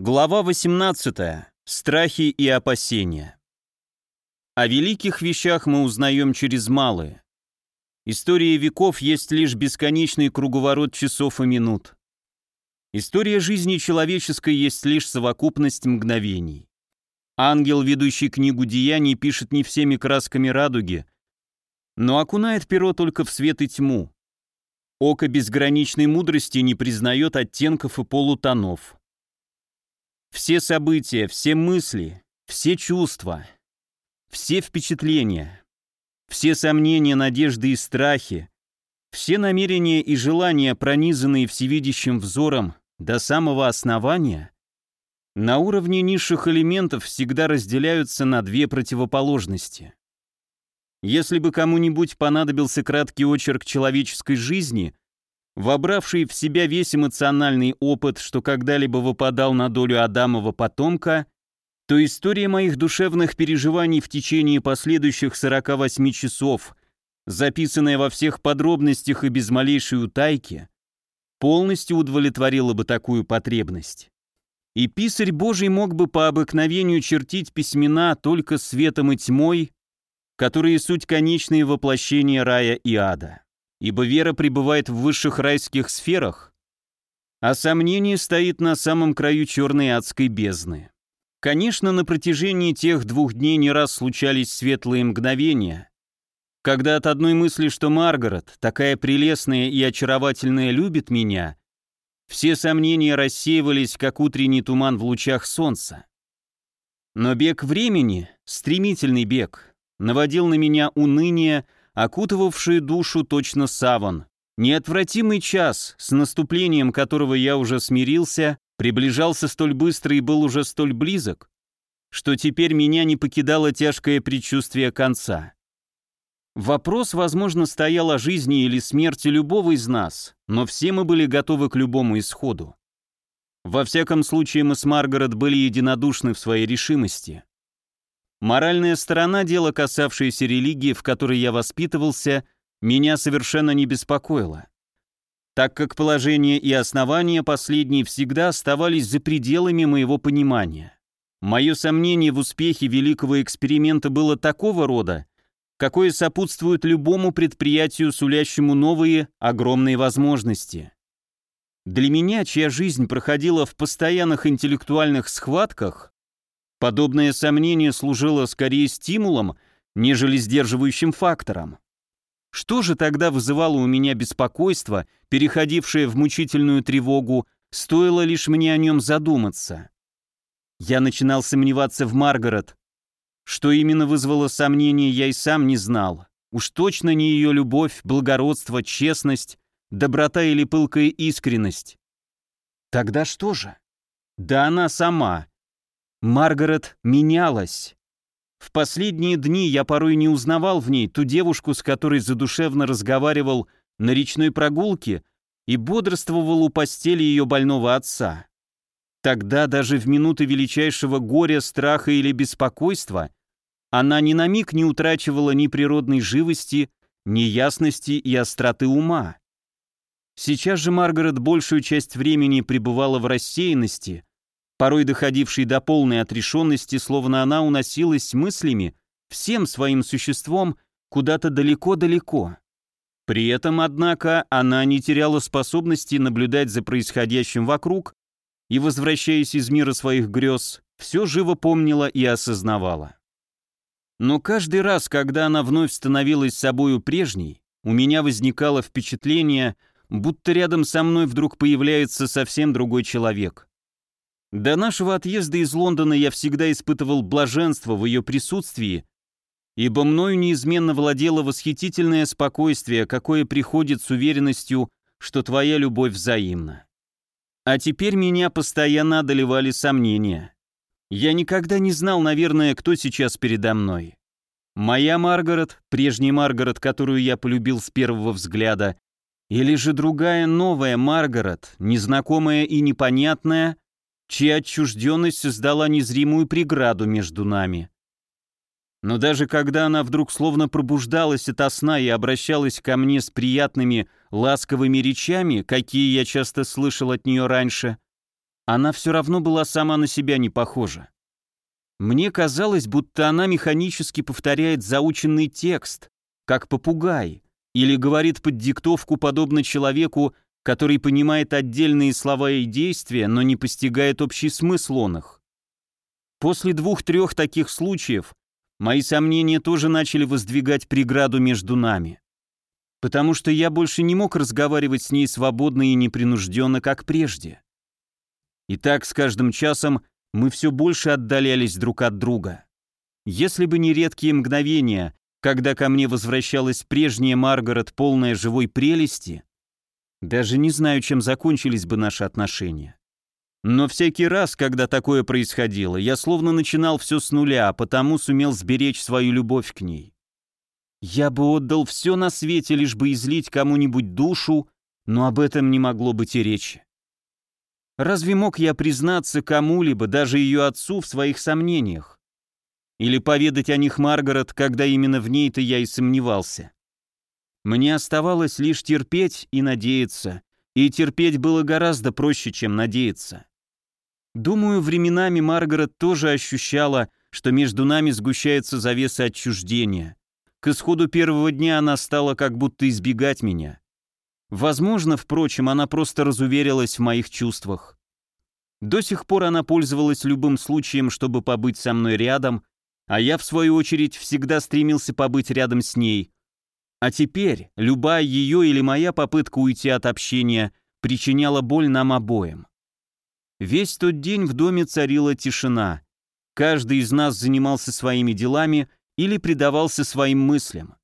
Глава 18. Страхи и опасения. О великих вещах мы узнаем через малые. История веков есть лишь бесконечный круговорот часов и минут. История жизни человеческой есть лишь совокупность мгновений. Ангел, ведущий книгу деяний, пишет не всеми красками радуги, но окунает перо только в свет и тьму. Око безграничной мудрости не признает оттенков и полутонов. Все события, все мысли, все чувства, все впечатления, все сомнения, надежды и страхи, все намерения и желания, пронизанные всевидящим взором до самого основания, на уровне низших элементов всегда разделяются на две противоположности. Если бы кому-нибудь понадобился краткий очерк человеческой жизни – вобравший в себя весь эмоциональный опыт, что когда-либо выпадал на долю Адамова потомка, то история моих душевных переживаний в течение последующих 48 часов, записанная во всех подробностях и без малейшей утайки, полностью удовлетворила бы такую потребность. И писарь Божий мог бы по обыкновению чертить письмена только светом и тьмой, которые суть конечные воплощения рая и ада ибо вера пребывает в высших райских сферах, а сомнение стоит на самом краю черной адской бездны. Конечно, на протяжении тех двух дней не раз случались светлые мгновения, когда от одной мысли, что Маргарет, такая прелестная и очаровательная, любит меня, все сомнения рассеивались, как утренний туман в лучах солнца. Но бег времени, стремительный бег, наводил на меня уныние, окутывавшие душу точно саван. Неотвратимый час, с наступлением которого я уже смирился, приближался столь быстро и был уже столь близок, что теперь меня не покидало тяжкое предчувствие конца. Вопрос, возможно, стоял о жизни или смерти любого из нас, но все мы были готовы к любому исходу. Во всяком случае, мы с Маргарет были единодушны в своей решимости. Моральная сторона дела, касавшаяся религии, в которой я воспитывался, меня совершенно не беспокоила, так как положение и основания последней всегда оставались за пределами моего понимания. Мое сомнение в успехе великого эксперимента было такого рода, какое сопутствует любому предприятию, сулящему новые, огромные возможности. Для меня, чья жизнь проходила в постоянных интеллектуальных схватках, Подобное сомнение служило скорее стимулом, нежели сдерживающим фактором. Что же тогда вызывало у меня беспокойство, переходившее в мучительную тревогу, стоило лишь мне о нем задуматься? Я начинал сомневаться в Маргарет. Что именно вызвало сомнение, я и сам не знал. Уж точно не ее любовь, благородство, честность, доброта или пылкая искренность. Тогда что же? Да она сама. Маргарет менялась. В последние дни я порой не узнавал в ней ту девушку, с которой задушевно разговаривал на речной прогулке и бодрствовал у постели ее больного отца. Тогда даже в минуты величайшего горя, страха или беспокойства она ни на миг не утрачивала ни природной живости, ни ясности и остроты ума. Сейчас же Маргарет большую часть времени пребывала в рассеянности, порой доходивший до полной отрешенности, словно она уносилась мыслями, всем своим существом, куда-то далеко-далеко. При этом, однако, она не теряла способности наблюдать за происходящим вокруг и, возвращаясь из мира своих грез, все живо помнила и осознавала. Но каждый раз, когда она вновь становилась собою прежней, у меня возникало впечатление, будто рядом со мной вдруг появляется совсем другой человек. До нашего отъезда из Лондона я всегда испытывал блаженство в ее присутствии, ибо мною неизменно владело восхитительное спокойствие, какое приходит с уверенностью, что твоя любовь взаимна. А теперь меня постоянно одолевали сомнения. Я никогда не знал, наверное, кто сейчас передо мной. Моя Маргарет, прежняя Маргарет, которую я полюбил с первого взгляда, или же другая новая Маргарет, незнакомая и непонятная, чья отчужденность создала незримую преграду между нами. Но даже когда она вдруг словно пробуждалась ото сна и обращалась ко мне с приятными, ласковыми речами, какие я часто слышал от нее раньше, она все равно была сама на себя не похожа. Мне казалось, будто она механически повторяет заученный текст, как попугай, или говорит под диктовку, подобно человеку, который понимает отдельные слова и действия, но не постигает общий смысл он их. После двух-трех таких случаев мои сомнения тоже начали воздвигать преграду между нами. Потому что я больше не мог разговаривать с ней свободно и непринужденно, как прежде. И так с каждым часом мы все больше отдалялись друг от друга. Если бы не редкие мгновения, когда ко мне возвращалась прежняя Маргарет, полная живой прелести, даже не знаю, чем закончились бы наши отношения. Но всякий раз, когда такое происходило, я словно начинал все с нуля, а потому сумел сберечь свою любовь к ней. Я бы отдал все на свете, лишь бы излить кому-нибудь душу, но об этом не могло быть и речи. Разве мог я признаться кому-либо, даже ее отцу, в своих сомнениях? Или поведать о них Маргарет, когда именно в ней-то я и сомневался? Мне оставалось лишь терпеть и надеяться. И терпеть было гораздо проще, чем надеяться. Думаю, временами Маргарет тоже ощущала, что между нами сгущается завеса отчуждения. К исходу первого дня она стала как будто избегать меня. Возможно, впрочем, она просто разуверилась в моих чувствах. До сих пор она пользовалась любым случаем, чтобы побыть со мной рядом, а я, в свою очередь, всегда стремился побыть рядом с ней, а теперь любая ее или моя попытка уйти от общения причиняла боль нам обоим. Весь тот день в доме царила тишина. Каждый из нас занимался своими делами или предавался своим мыслям.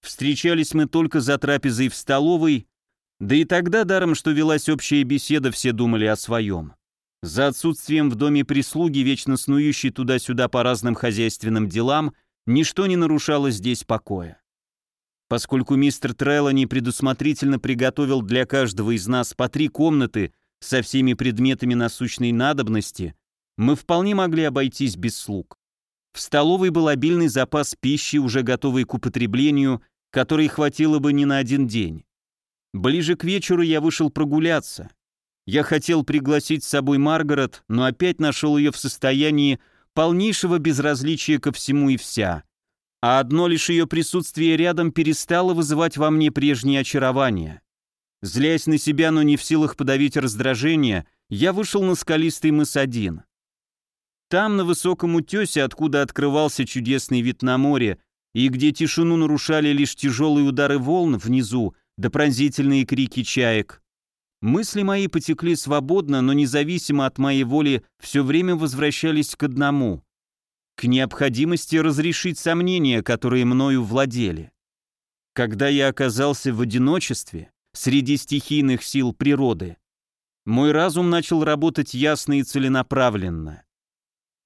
Встречались мы только за трапезой в столовой, да и тогда даром, что велась общая беседа, все думали о своем. За отсутствием в доме прислуги, вечно снующей туда-сюда по разным хозяйственным делам, ничто не нарушало здесь покоя поскольку мистер Треллани предусмотрительно приготовил для каждого из нас по три комнаты со всеми предметами насущной надобности, мы вполне могли обойтись без слуг. В столовой был обильный запас пищи, уже готовой к употреблению, которой хватило бы не на один день. Ближе к вечеру я вышел прогуляться. Я хотел пригласить с собой Маргарет, но опять нашел ее в состоянии полнейшего безразличия ко всему и вся – а одно лишь ее присутствие рядом перестало вызывать во мне прежние очарование. Злясь на себя, но не в силах подавить раздражение, я вышел на скалистый мыс один. Там, на высоком утесе, откуда открывался чудесный вид на море, и где тишину нарушали лишь тяжелые удары волн внизу, да пронзительные крики чаек, мысли мои потекли свободно, но независимо от моей воли все время возвращались к одному — к необходимости разрешить сомнения, которые мною владели. Когда я оказался в одиночестве, среди стихийных сил природы, мой разум начал работать ясно и целенаправленно.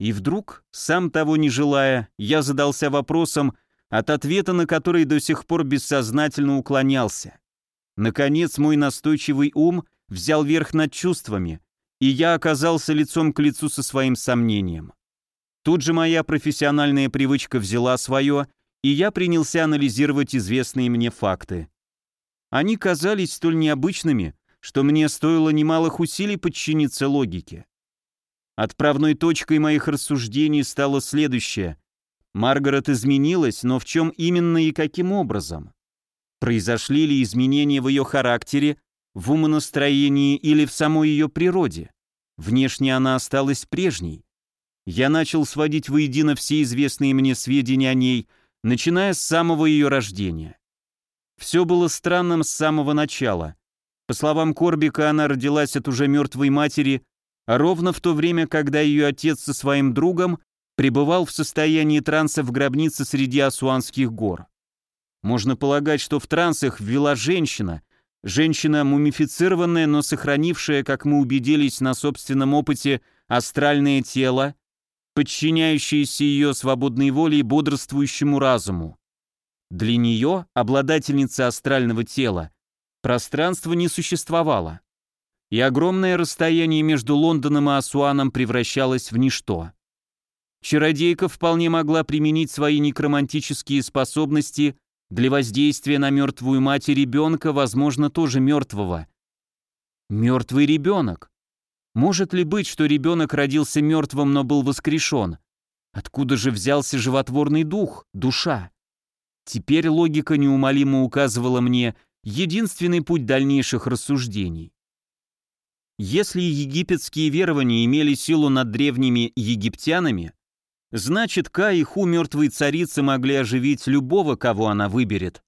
И вдруг, сам того не желая, я задался вопросом, от ответа на который до сих пор бессознательно уклонялся. Наконец мой настойчивый ум взял верх над чувствами, и я оказался лицом к лицу со своим сомнением. Тут же моя профессиональная привычка взяла свое, и я принялся анализировать известные мне факты. Они казались столь необычными, что мне стоило немалых усилий подчиниться логике. Отправной точкой моих рассуждений стало следующее. Маргарет изменилась, но в чем именно и каким образом? Произошли ли изменения в ее характере, в умонастроении или в самой ее природе? Внешне она осталась прежней я начал сводить воедино все известные мне сведения о ней, начиная с самого ее рождения. Все было странным с самого начала. По словам Корбика, она родилась от уже мертвой матери, а ровно в то время, когда ее отец со своим другом пребывал в состоянии транса в гробнице среди Асуанских гор. Можно полагать, что в трансах ввела женщина, женщина мумифицированная, но сохранившая, как мы убедились на собственном опыте, астральное тело, подчиняющееся ее свободной воле и бодрствующему разуму. Для нее, обладательницы астрального тела, пространство не существовало, и огромное расстояние между Лондоном и Асуаном превращалось в ничто. Чародейка вполне могла применить свои некромантические способности для воздействия на мертвую мать и ребенка, возможно, тоже мертвого. Мертвый ребенок. Может ли быть, что ребенок родился мертвым, но был воскрешен? Откуда же взялся животворный дух, душа? Теперь логика неумолимо указывала мне единственный путь дальнейших рассуждений. Если египетские верования имели силу над древними египтянами, значит, Ка и Ху мертвые царицы могли оживить любого, кого она выберет.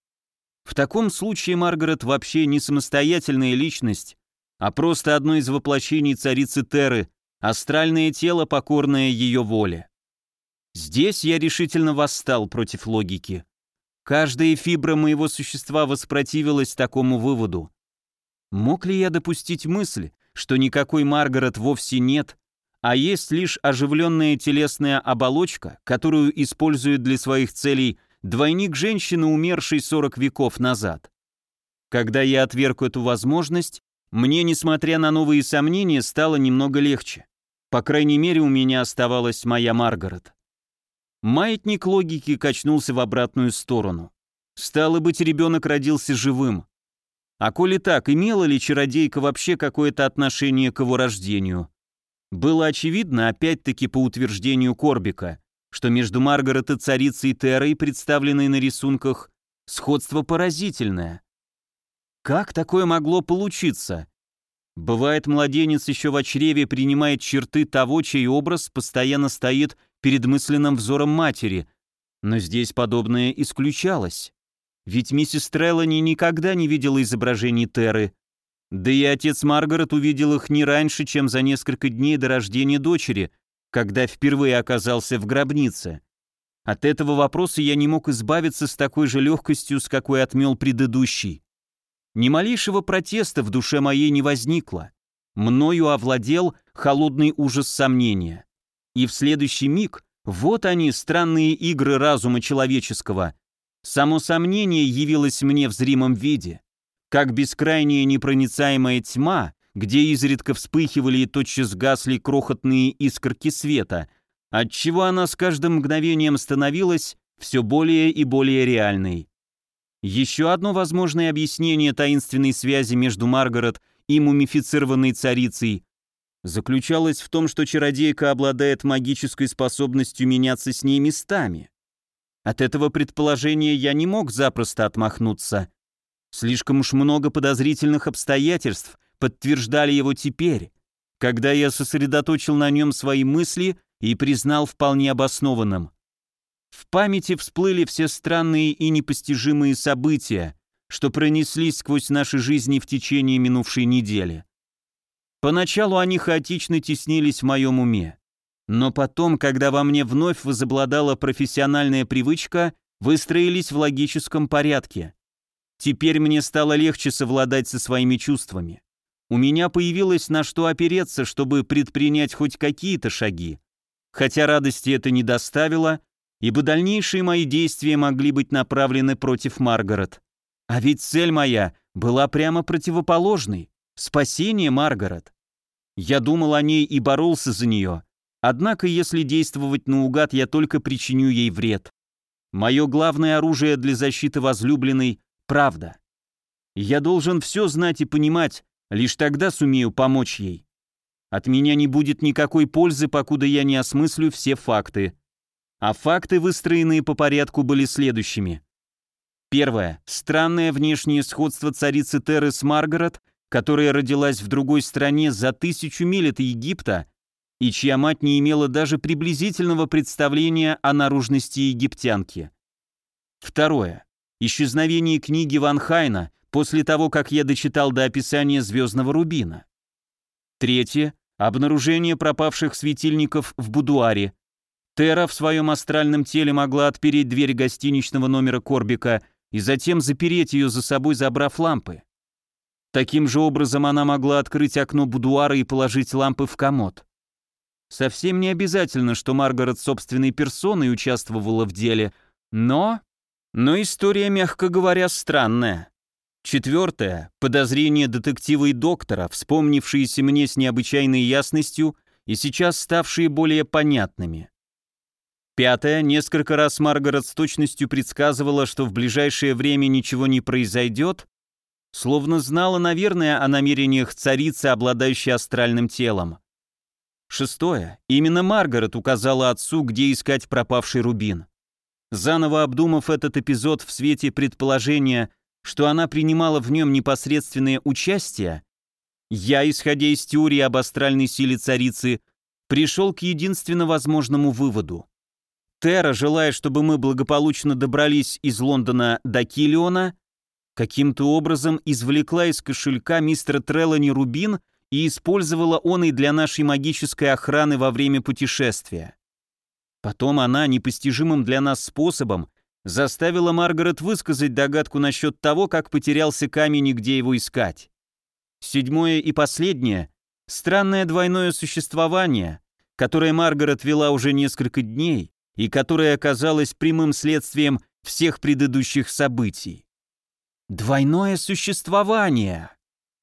В таком случае Маргарет вообще не самостоятельная личность, а просто одно из воплощений царицы Теры, астральное тело, покорное ее воле. Здесь я решительно восстал против логики. Каждая фибра моего существа воспротивилась такому выводу. Мог ли я допустить мысль, что никакой Маргарет вовсе нет, а есть лишь оживленная телесная оболочка, которую использует для своих целей двойник женщины, умершей 40 веков назад? Когда я отверг эту возможность, мне, несмотря на новые сомнения, стало немного легче. По крайней мере, у меня оставалась моя Маргарет. Маятник логики качнулся в обратную сторону. Стало быть, ребенок родился живым. А коли так, имела ли чародейка вообще какое-то отношение к его рождению? Было очевидно, опять-таки по утверждению Корбика, что между Маргарет и царицей Террой, представленной на рисунках, сходство поразительное. Как такое могло получиться? Бывает, младенец еще в чреве принимает черты того, чей образ постоянно стоит перед мысленным взором матери, но здесь подобное исключалось. Ведь миссис Треллани никогда не видела изображений Терры, да и отец Маргарет увидел их не раньше, чем за несколько дней до рождения дочери, когда впервые оказался в гробнице. От этого вопроса я не мог избавиться с такой же легкостью, с какой отмел предыдущий. Ни малейшего протеста в душе моей не возникло. Мною овладел холодный ужас сомнения. И в следующий миг вот они, странные игры разума человеческого. Само сомнение явилось мне в зримом виде, как бескрайняя непроницаемая тьма, где изредка вспыхивали и тотчас гасли крохотные искорки света, отчего она с каждым мгновением становилась все более и более реальной. Еще одно возможное объяснение таинственной связи между Маргарет и мумифицированной царицей заключалось в том, что чародейка обладает магической способностью меняться с ней местами. От этого предположения я не мог запросто отмахнуться. Слишком уж много подозрительных обстоятельств подтверждали его теперь, когда я сосредоточил на нем свои мысли и признал вполне обоснованным – в памяти всплыли все странные и непостижимые события, что пронеслись сквозь наши жизни в течение минувшей недели. Поначалу они хаотично теснились в моем уме. Но потом, когда во мне вновь возобладала профессиональная привычка, выстроились в логическом порядке. Теперь мне стало легче совладать со своими чувствами. У меня появилось на что опереться, чтобы предпринять хоть какие-то шаги. Хотя радости это не доставило, ибо дальнейшие мои действия могли быть направлены против Маргарет. А ведь цель моя была прямо противоположной — спасение Маргарет. Я думал о ней и боролся за нее, однако если действовать наугад, я только причиню ей вред. Мое главное оружие для защиты возлюбленной — правда. Я должен все знать и понимать, лишь тогда сумею помочь ей. От меня не будет никакой пользы, покуда я не осмыслю все факты а факты, выстроенные по порядку, были следующими. Первое. Странное внешнее сходство царицы Теры с Маргарет, которая родилась в другой стране за тысячу миль от Египта, и чья мать не имела даже приблизительного представления о наружности египтянки. Второе. Исчезновение книги Ван Хайна после того, как я дочитал до описания «Звездного рубина». Третье. Обнаружение пропавших светильников в будуаре, Тера в своем астральном теле могла отпереть дверь гостиничного номера Корбика и затем запереть ее за собой, забрав лампы. Таким же образом она могла открыть окно будуара и положить лампы в комод. Совсем не обязательно, что Маргарет собственной персоной участвовала в деле, но... Но история, мягко говоря, странная. Четвертое. Подозрение детектива и доктора, вспомнившиеся мне с необычайной ясностью и сейчас ставшие более понятными. Пятое, несколько раз Маргарет с точностью предсказывала, что в ближайшее время ничего не произойдет, словно знала, наверное, о намерениях царицы, обладающей астральным телом. Шестое, именно Маргарет указала отцу, где искать пропавший рубин. Заново обдумав этот эпизод в свете предположения, что она принимала в нем непосредственное участие, я, исходя из теории об астральной силе царицы, пришел к единственно возможному выводу. Терра желая, чтобы мы благополучно добрались из Лондона до Килиона, каким-то образом извлекла из кошелька мистера Треллани рубин и использовала он и для нашей магической охраны во время путешествия. Потом она непостижимым для нас способом заставила Маргарет высказать догадку насчет того, как потерялся камень и где его искать. Седьмое и последнее — странное двойное существование, которое Маргарет вела уже несколько дней, и которая оказалась прямым следствием всех предыдущих событий. Двойное существование.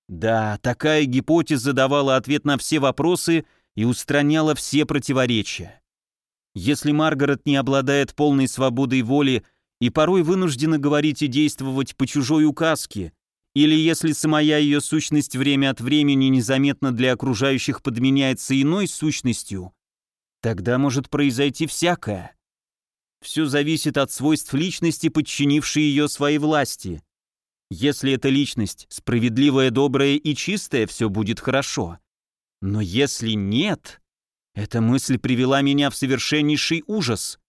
Да, такая гипотеза давала ответ на все вопросы и устраняла все противоречия. Если Маргарет не обладает полной свободой воли и порой вынуждена говорить и действовать по чужой указке, или если самая ее сущность время от времени незаметно для окружающих подменяется иной сущностью, Тогда может произойти всякое. Все зависит от свойств личности, подчинившей ее своей власти. Если эта личность справедливая, добрая и чистая, все будет хорошо. Но если нет, эта мысль привела меня в совершеннейший ужас.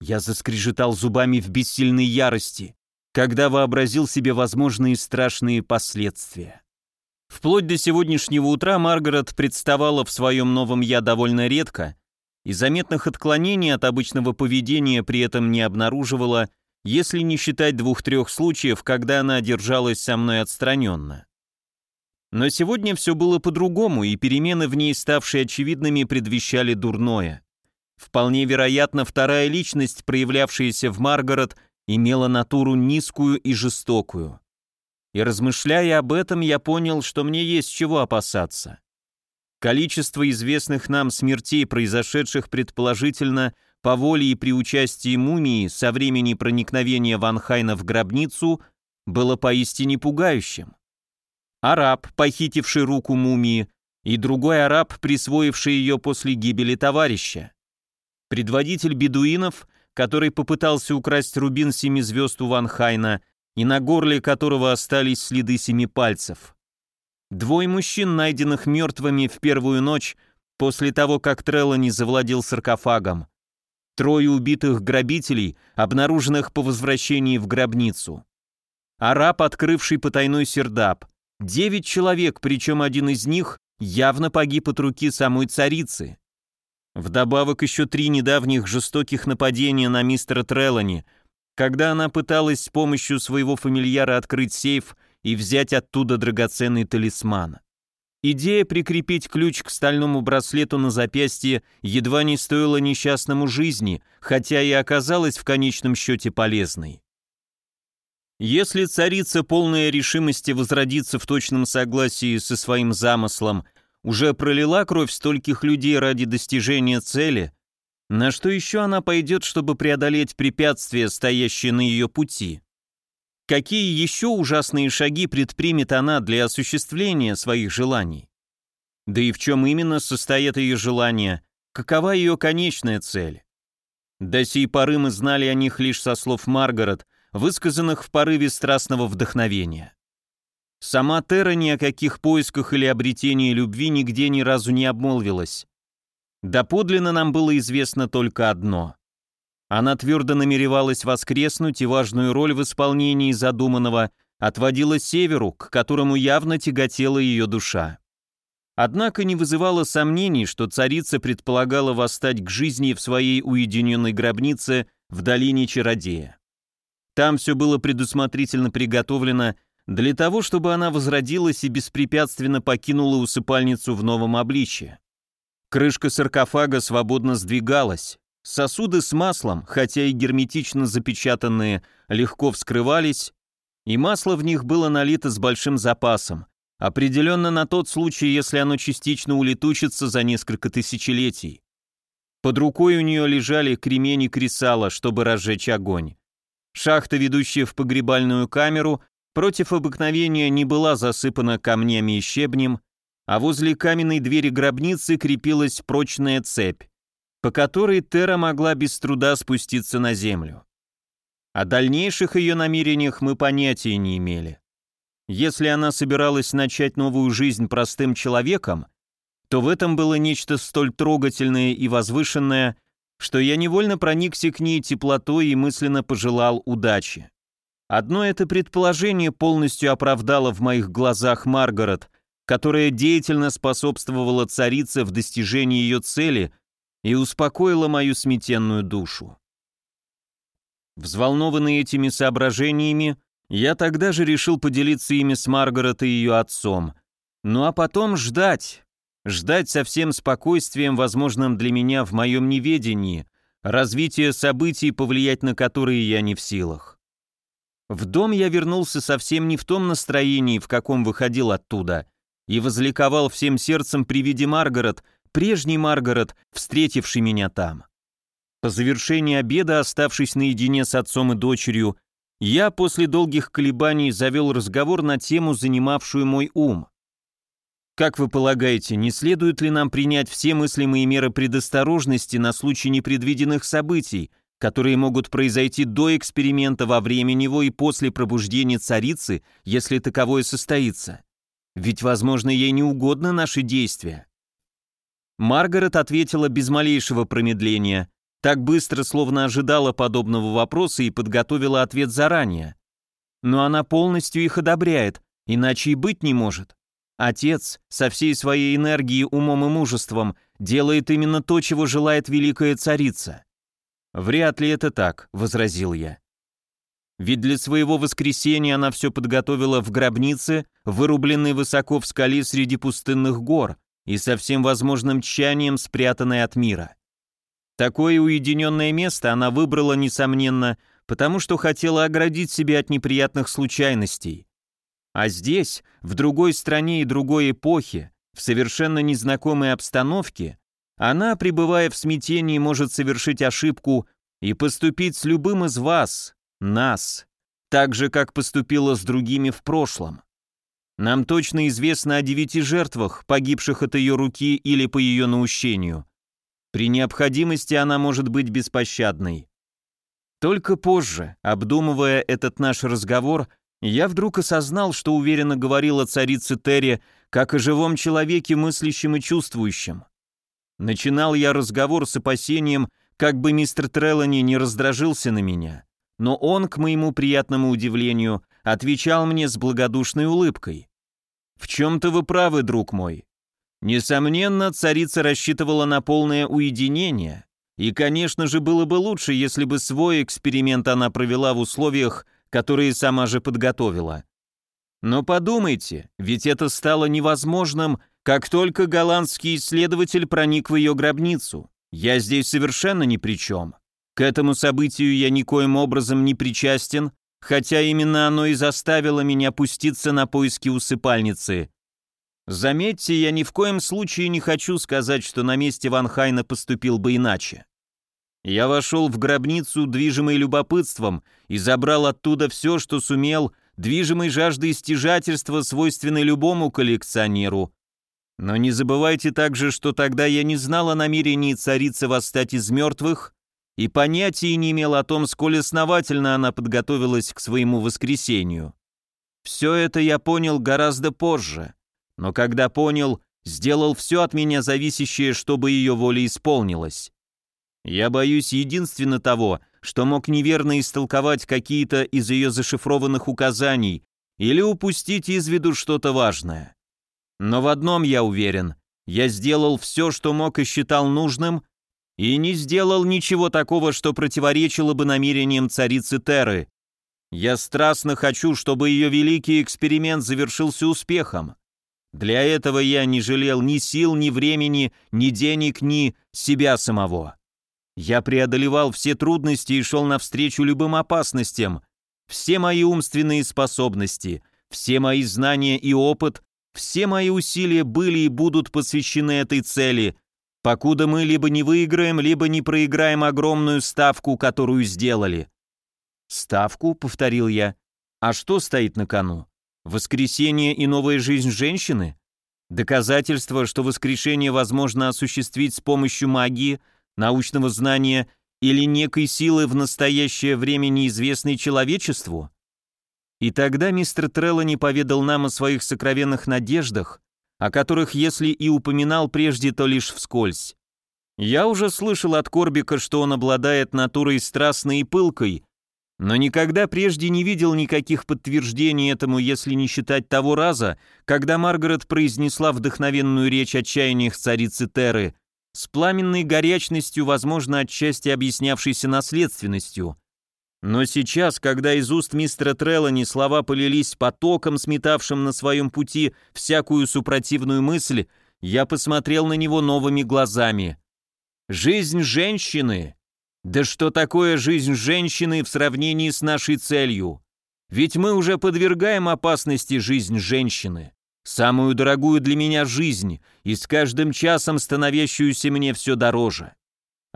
Я заскрежетал зубами в бессильной ярости, когда вообразил себе возможные страшные последствия. Вплоть до сегодняшнего утра Маргарет представала в своем новом «я» довольно редко, и заметных отклонений от обычного поведения при этом не обнаруживала, если не считать двух-трех случаев, когда она держалась со мной отстраненно. Но сегодня все было по-другому, и перемены в ней, ставшие очевидными, предвещали дурное. Вполне вероятно, вторая личность, проявлявшаяся в Маргарет, имела натуру низкую и жестокую. И размышляя об этом, я понял, что мне есть чего опасаться. Количество известных нам смертей, произошедших предположительно по воле и при участии мумии со времени проникновения Ван Хайна в гробницу, было поистине пугающим. Араб, похитивший руку мумии, и другой араб, присвоивший ее после гибели товарища. Предводитель бедуинов, который попытался украсть рубин семи звезд у Ванхайна, и на горле которого остались следы семи пальцев – Двое мужчин, найденных мертвыми в первую ночь, после того, как Треллани завладел саркофагом. Трое убитых грабителей, обнаруженных по возвращении в гробницу. Араб, открывший потайной сердап. Девять человек, причем один из них явно погиб от руки самой царицы. Вдобавок еще три недавних жестоких нападения на мистера Треллани, когда она пыталась с помощью своего фамильяра открыть сейф, и взять оттуда драгоценный талисман. Идея прикрепить ключ к стальному браслету на запястье едва не стоила несчастному жизни, хотя и оказалась в конечном счете полезной. Если царица полная решимости возродиться в точном согласии со своим замыслом уже пролила кровь стольких людей ради достижения цели, на что еще она пойдет, чтобы преодолеть препятствия, стоящие на ее пути? Какие еще ужасные шаги предпримет она для осуществления своих желаний? Да и в чем именно состоят ее желания? Какова ее конечная цель? До сей поры мы знали о них лишь со слов Маргарет, высказанных в порыве страстного вдохновения. Сама Тера ни о каких поисках или обретении любви нигде ни разу не обмолвилась. Доподлинно нам было известно только одно. Она твердо намеревалась воскреснуть и важную роль в исполнении задуманного отводила северу, к которому явно тяготела ее душа. Однако не вызывало сомнений, что царица предполагала восстать к жизни в своей уединенной гробнице в долине Чародея. Там все было предусмотрительно приготовлено для того, чтобы она возродилась и беспрепятственно покинула усыпальницу в новом обличье. Крышка саркофага свободно сдвигалась, Сосуды с маслом, хотя и герметично запечатанные, легко вскрывались, и масло в них было налито с большим запасом, определенно на тот случай, если оно частично улетучится за несколько тысячелетий. Под рукой у нее лежали кремень и кресало, чтобы разжечь огонь. Шахта, ведущая в погребальную камеру, против обыкновения не была засыпана камнями и щебнем, а возле каменной двери гробницы крепилась прочная цепь по которой Тера могла без труда спуститься на Землю. О дальнейших ее намерениях мы понятия не имели. Если она собиралась начать новую жизнь простым человеком, то в этом было нечто столь трогательное и возвышенное, что я невольно проникся к ней теплотой и мысленно пожелал удачи. Одно это предположение полностью оправдало в моих глазах Маргарет, которая деятельно способствовала царице в достижении ее цели – и успокоила мою сметенную душу. Взволнованный этими соображениями, я тогда же решил поделиться ими с Маргарет и ее отцом. Ну а потом ждать. Ждать со всем спокойствием, возможным для меня в моем неведении, развитие событий, повлиять на которые я не в силах. В дом я вернулся совсем не в том настроении, в каком выходил оттуда, и возликовал всем сердцем при виде Маргарет — прежней Маргарет, встретившей меня там. По завершении обеда, оставшись наедине с отцом и дочерью, я после долгих колебаний завел разговор на тему, занимавшую мой ум. Как вы полагаете, не следует ли нам принять все мыслимые меры предосторожности на случай непредвиденных событий, которые могут произойти до эксперимента во время него и после пробуждения царицы, если таковое состоится? Ведь, возможно, ей не угодно наши действия. Маргарет ответила без малейшего промедления, так быстро, словно ожидала подобного вопроса и подготовила ответ заранее. Но она полностью их одобряет, иначе и быть не может. Отец со всей своей энергией, умом и мужеством делает именно то, чего желает великая царица. «Вряд ли это так», — возразил я. «Ведь для своего воскресения она все подготовила в гробнице, вырубленной высоко в скале среди пустынных гор, и со всем возможным тщанием спрятанной от мира. Такое уединенное место она выбрала, несомненно, потому что хотела оградить себя от неприятных случайностей. А здесь, в другой стране и другой эпохе, в совершенно незнакомой обстановке, она, пребывая в смятении, может совершить ошибку и поступить с любым из вас, нас, так же, как поступила с другими в прошлом. Нам точно известно о девяти жертвах, погибших от ее руки или по ее наущению. При необходимости она может быть беспощадной. Только позже, обдумывая этот наш разговор, я вдруг осознал, что уверенно говорила царица Терри, как о живом человеке, мыслящем и чувствующем. Начинал я разговор с опасением, как бы мистер Трелани не раздражился на меня. Но он, к моему приятному удивлению, отвечал мне с благодушной улыбкой. «В чем-то вы правы, друг мой. Несомненно, царица рассчитывала на полное уединение, и, конечно же, было бы лучше, если бы свой эксперимент она провела в условиях, которые сама же подготовила. Но подумайте, ведь это стало невозможным, как только голландский исследователь проник в ее гробницу. Я здесь совершенно ни при чем. К этому событию я никоим образом не причастен, хотя именно оно и заставило меня пуститься на поиски усыпальницы. Заметьте, я ни в коем случае не хочу сказать, что на месте Ван Хайна поступил бы иначе. Я вошел в гробницу, движимый любопытством, и забрал оттуда все, что сумел, движимой жаждой стяжательства, свойственной любому коллекционеру. Но не забывайте также, что тогда я не знал о намерении царицы восстать из мертвых и понятия не имел о том, сколь основательно она подготовилась к своему воскресению. Все это я понял гораздо позже, но когда понял, сделал все от меня зависящее, чтобы ее воля исполнилась. Я боюсь единственно того, что мог неверно истолковать какие-то из ее зашифрованных указаний или упустить из виду что-то важное. Но в одном я уверен, я сделал все, что мог и считал нужным, и не сделал ничего такого, что противоречило бы намерениям царицы Теры. Я страстно хочу, чтобы ее великий эксперимент завершился успехом. Для этого я не жалел ни сил, ни времени, ни денег, ни себя самого. Я преодолевал все трудности и шел навстречу любым опасностям. Все мои умственные способности, все мои знания и опыт, все мои усилия были и будут посвящены этой цели – покуда мы либо не выиграем, либо не проиграем огромную ставку, которую сделали». «Ставку?» — повторил я. «А что стоит на кону? Воскресение и новая жизнь женщины? Доказательство, что воскрешение возможно осуществить с помощью магии, научного знания или некой силы в настоящее время неизвестной человечеству?» И тогда мистер Трелло не поведал нам о своих сокровенных надеждах, о которых, если и упоминал прежде, то лишь вскользь. Я уже слышал от Корбика, что он обладает натурой страстной и пылкой, но никогда прежде не видел никаких подтверждений этому, если не считать того раза, когда Маргарет произнесла вдохновенную речь о чаяниях царицы Теры, с пламенной горячностью, возможно, отчасти объяснявшейся наследственностью – но сейчас, когда из уст мистера Треллани слова полились потоком, сметавшим на своем пути всякую супротивную мысль, я посмотрел на него новыми глазами. «Жизнь женщины! Да что такое жизнь женщины в сравнении с нашей целью? Ведь мы уже подвергаем опасности жизнь женщины, самую дорогую для меня жизнь и с каждым часом становящуюся мне все дороже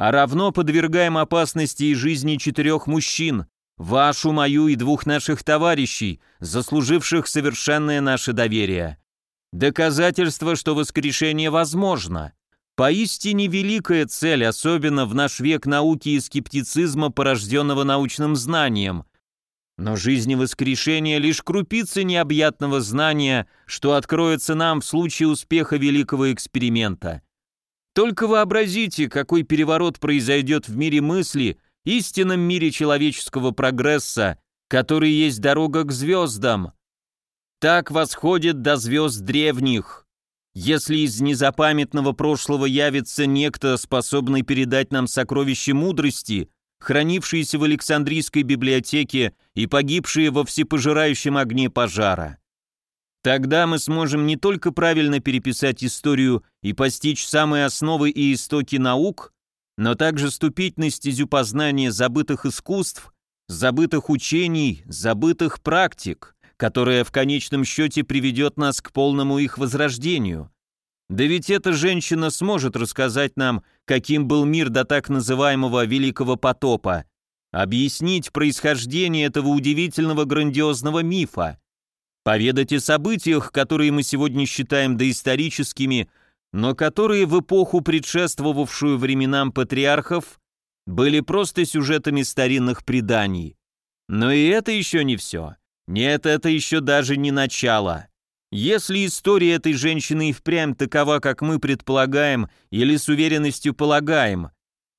а равно подвергаем опасности и жизни четырех мужчин, вашу, мою и двух наших товарищей, заслуживших совершенное наше доверие. Доказательство, что воскрешение возможно. Поистине великая цель, особенно в наш век науки и скептицизма, порожденного научным знанием. Но жизнь и воскрешение – лишь крупица необъятного знания, что откроется нам в случае успеха великого эксперимента – только вообразите, какой переворот произойдет в мире мысли, истинном мире человеческого прогресса, который есть дорога к звездам. Так восходит до звезд древних. Если из незапамятного прошлого явится некто, способный передать нам сокровище мудрости, хранившиеся в Александрийской библиотеке и погибшие во всепожирающем огне пожара. Тогда мы сможем не только правильно переписать историю и постичь самые основы и истоки наук, но также ступить на стезю познания забытых искусств, забытых учений, забытых практик, которая в конечном счете приведет нас к полному их возрождению. Да ведь эта женщина сможет рассказать нам, каким был мир до так называемого «великого потопа», объяснить происхождение этого удивительного грандиозного мифа, поведать о событиях, которые мы сегодня считаем доисторическими, но которые в эпоху, предшествовавшую временам патриархов, были просто сюжетами старинных преданий. Но и это еще не все. Нет, это еще даже не начало. Если история этой женщины и впрямь такова, как мы предполагаем или с уверенностью полагаем,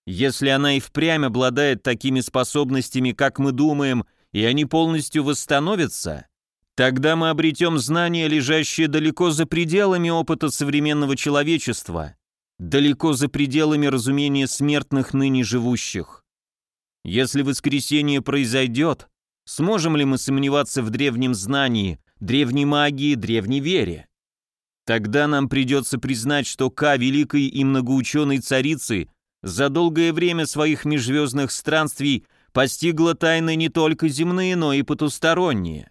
если она и впрямь обладает такими способностями, как мы думаем, и они полностью восстановятся, Тогда мы обретем знания, лежащие далеко за пределами опыта современного человечества, далеко за пределами разумения смертных ныне живущих. Если воскресение произойдет, сможем ли мы сомневаться в древнем знании, древней магии, древней вере? Тогда нам придется признать, что К, великой и многоученой царицы, за долгое время своих межзвездных странствий постигла тайны не только земные, но и потусторонние.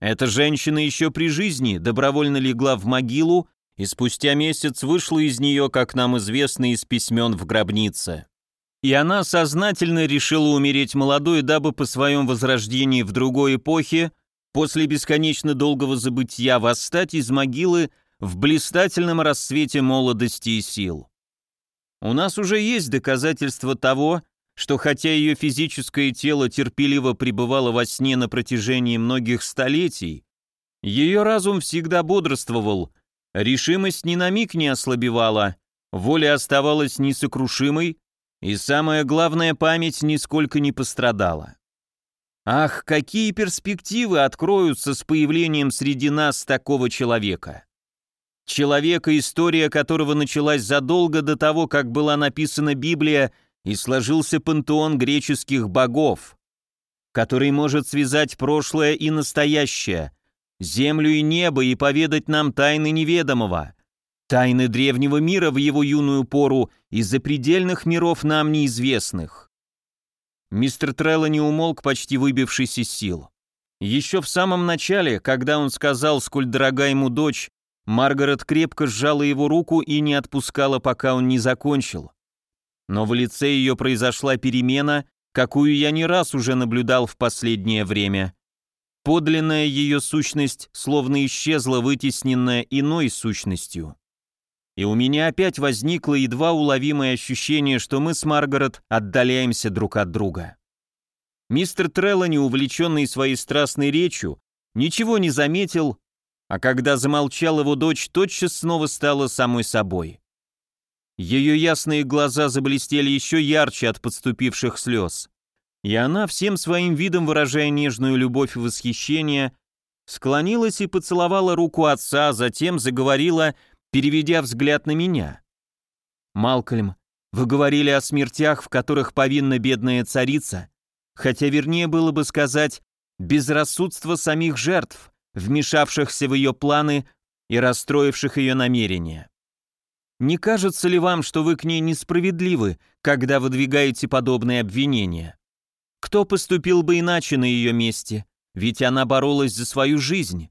Эта женщина еще при жизни добровольно легла в могилу и спустя месяц вышла из нее, как нам известно, из письмен в гробнице. И она сознательно решила умереть молодой, дабы по своем возрождении в другой эпохе, после бесконечно долгого забытия, восстать из могилы в блистательном расцвете молодости и сил. У нас уже есть доказательства того, что хотя ее физическое тело терпеливо пребывало во сне на протяжении многих столетий, ее разум всегда бодрствовал, решимость ни на миг не ослабевала, воля оставалась несокрушимой, и самое главное, память нисколько не пострадала. Ах, какие перспективы откроются с появлением среди нас такого человека! Человека, история которого началась задолго до того, как была написана Библия – и сложился пантеон греческих богов, который может связать прошлое и настоящее, землю и небо и поведать нам тайны неведомого. Тайны древнего мира в его юную пору и запредельных миров нам неизвестных. Мистер Трелло не умолк, почти выбившись из сил. Еще в самом начале, когда он сказал, сколь дорога ему дочь, Маргарет крепко сжала его руку и не отпускала, пока он не закончил но в лице ее произошла перемена, какую я не раз уже наблюдал в последнее время. Подлинная ее сущность словно исчезла, вытесненная иной сущностью. И у меня опять возникло едва уловимое ощущение, что мы с Маргарет отдаляемся друг от друга. Мистер Треллани, увлеченный своей страстной речью, ничего не заметил, а когда замолчал его дочь, тотчас снова стала самой собой. Ее ясные глаза заблестели еще ярче от подступивших слез. И она, всем своим видом выражая нежную любовь и восхищение, склонилась и поцеловала руку отца, а затем заговорила, переведя взгляд на меня. «Малкольм, вы говорили о смертях, в которых повинна бедная царица, хотя вернее было бы сказать безрассудство самих жертв, вмешавшихся в ее планы и расстроивших ее намерения. Не кажется ли вам, что вы к ней несправедливы, когда выдвигаете подобные обвинения? Кто поступил бы иначе на ее месте? Ведь она боролась за свою жизнь.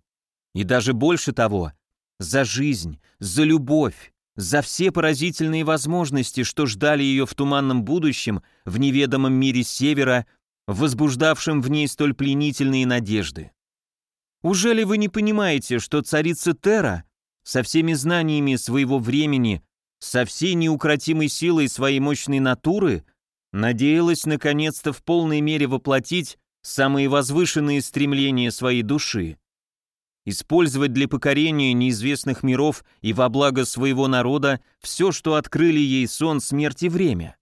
И даже больше того, за жизнь, за любовь, за все поразительные возможности, что ждали ее в туманном будущем, в неведомом мире Севера, возбуждавшем в ней столь пленительные надежды. Уже ли вы не понимаете, что царица Тера со всеми знаниями своего времени, со всей неукротимой силой своей мощной натуры, надеялась наконец-то в полной мере воплотить самые возвышенные стремления своей души. Использовать для покорения неизвестных миров и во благо своего народа все, что открыли ей сон, смерть и время.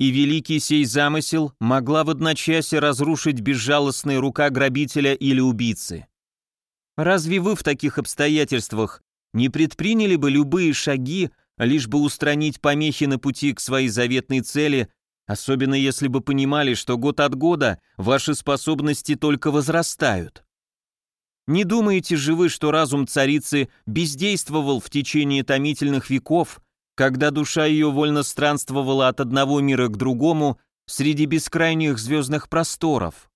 И великий сей замысел могла в одночасье разрушить безжалостная рука грабителя или убийцы. Разве вы в таких обстоятельствах не предприняли бы любые шаги, лишь бы устранить помехи на пути к своей заветной цели, особенно если бы понимали, что год от года ваши способности только возрастают? Не думаете же вы, что разум царицы бездействовал в течение томительных веков, когда душа ее вольно странствовала от одного мира к другому среди бескрайних звездных просторов?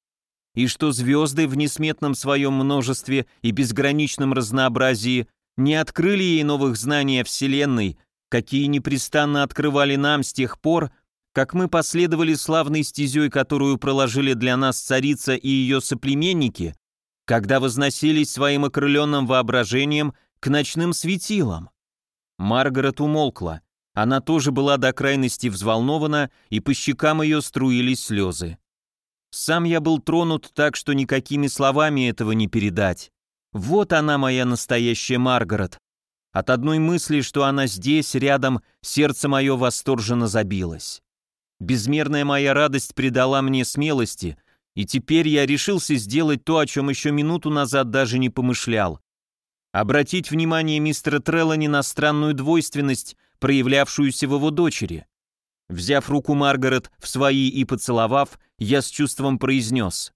и что звезды в несметном своем множестве и безграничном разнообразии не открыли ей новых знаний о Вселенной, какие непрестанно открывали нам с тех пор, как мы последовали славной стезей, которую проложили для нас царица и ее соплеменники, когда возносились своим окрыленным воображением к ночным светилам. Маргарет умолкла. Она тоже была до крайности взволнована, и по щекам ее струились слезы. Сам я был тронут так, что никакими словами этого не передать. Вот она моя настоящая Маргарет. От одной мысли, что она здесь, рядом, сердце мое восторженно забилось. Безмерная моя радость придала мне смелости, и теперь я решился сделать то, о чем еще минуту назад даже не помышлял. Обратить внимание мистера Треллани на странную двойственность, проявлявшуюся в его дочери. Взяв руку Маргарет в свои и поцеловав, я с чувством произнес.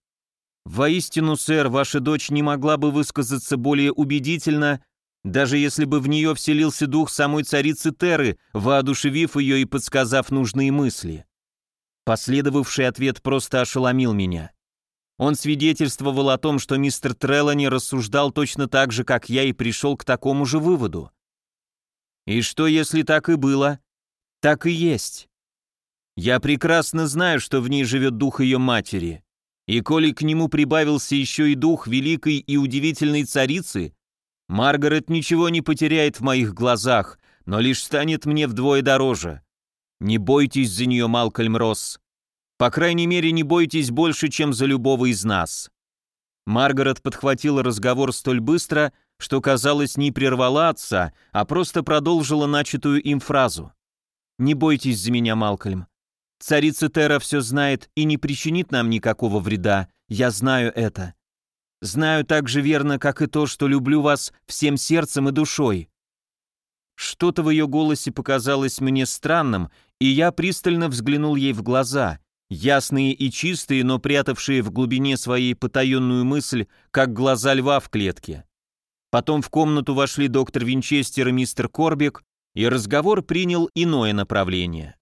«Воистину, сэр, ваша дочь не могла бы высказаться более убедительно, даже если бы в нее вселился дух самой царицы Теры, воодушевив ее и подсказав нужные мысли». Последовавший ответ просто ошеломил меня. Он свидетельствовал о том, что мистер Трелани рассуждал точно так же, как я, и пришел к такому же выводу. И что, если так и было? Так и есть. Я прекрасно знаю, что в ней живет дух ее матери. И коли к нему прибавился еще и дух великой и удивительной царицы, Маргарет ничего не потеряет в моих глазах, но лишь станет мне вдвое дороже. Не бойтесь за нее, Малкольм Росс. По крайней мере, не бойтесь больше, чем за любого из нас». Маргарет подхватила разговор столь быстро, что, казалось, не прервала отца, а просто продолжила начатую им фразу. «Не бойтесь за меня, Малкольм. Царица Тера все знает и не причинит нам никакого вреда, я знаю это. Знаю так же верно, как и то, что люблю вас всем сердцем и душой». Что-то в ее голосе показалось мне странным, и я пристально взглянул ей в глаза, ясные и чистые, но прятавшие в глубине своей потаенную мысль, как глаза льва в клетке. Потом в комнату вошли доктор Винчестер и мистер Корбик, и разговор принял иное направление.